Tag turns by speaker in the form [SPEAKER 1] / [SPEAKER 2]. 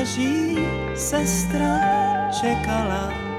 [SPEAKER 1] nádraží sestra čekala.